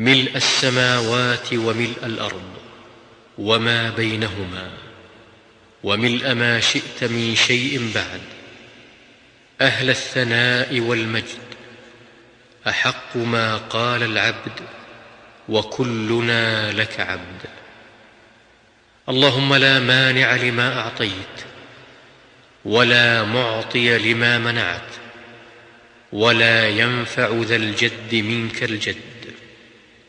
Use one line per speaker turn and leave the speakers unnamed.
ملء السماوات وملء الأرض وما بينهما وملء ما شئت من شيء بعد أهل الثناء والمجد أحق ما قال العبد وكلنا لك عبد اللهم لا مانع لما أعطيت ولا معطي لما منعت ولا ينفع ذا الجد منك الجد